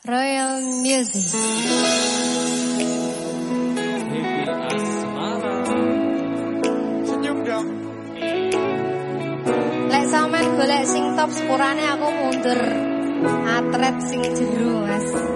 Royal Music. Hibi Asmara. Senyum dong. Lek sampean golek sing top sepurane aku mundur. Atret sing jero, Mas.